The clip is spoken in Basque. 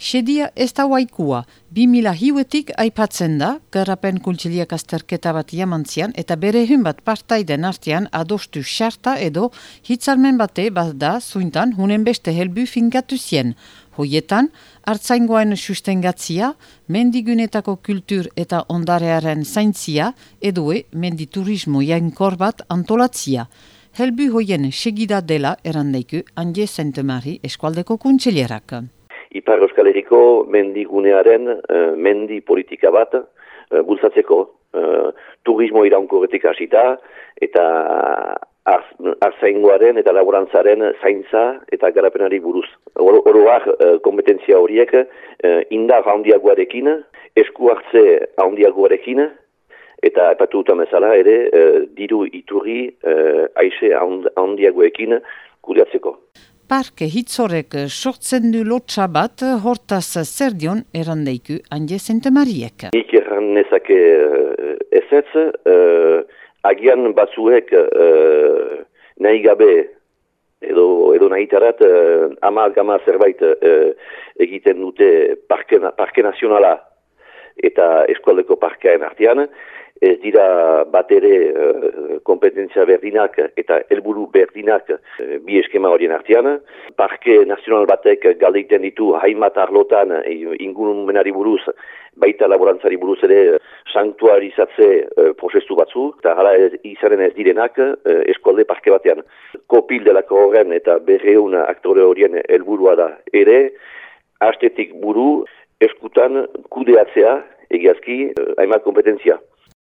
Sedia ez da waikua, bi mila hiuetik aipatzen da, garapen kultiliak azterketa bat jamantzian, eta bere bat partaiden artean adostu xarta edo hitzarmen bate bat da zuintan hunen beste helbu fingatu zien. Hoietan, hartzaingoen sustengatzia, mendigunetako kultur eta ondarearen zaintzia, edue menditurismo jainkor bat antolatzia. Helbu hoien segida dela erandeiku Anje Sainte-Marie eskualdeko kuntxelierak. Ipar Euskal Herriko mendigunearen uh, mendi politika bat uh, bultzatzeko uh, turismo iraunkorretik hasita eta arzaingoaren eta laborantzaren zaintza eta garapenari buruz. Oroak kompetentzia horiek indar handiagoarekin, esku hartze handiagoarekin, eta epatu bezala ere diru iturri aixe handiagoekin kudeatzeko parke hitzorek sortzen du lotxa bat hortaz zer dion erandeiku Anje Mariek. Nik erran nezake uh, ezetz, uh, agian batzuek uh, nahi gabe edo, edo nahi tarat uh, ama gama zerbait uh, egiten dute parke, parke nazionala eta eskualdeko parkeaen artean, ez dira bat ere uh, kompetentzia berdinak eta helburu berdinak uh, bi eskema horien artean. Parke nazional batek galdeiten ditu haimat arlotan uh, ingurumenari buruz, baita laborantzari buruz ere sanktuarizatze uh, prozesu batzu, eta hala izaren ez direnak uh, eskualde parke batean. Kopil delako horren eta berreun aktore horien helburua da ere, hastetik buru eskutan kudeatzea egiazki uh, hainbat kompetentzia.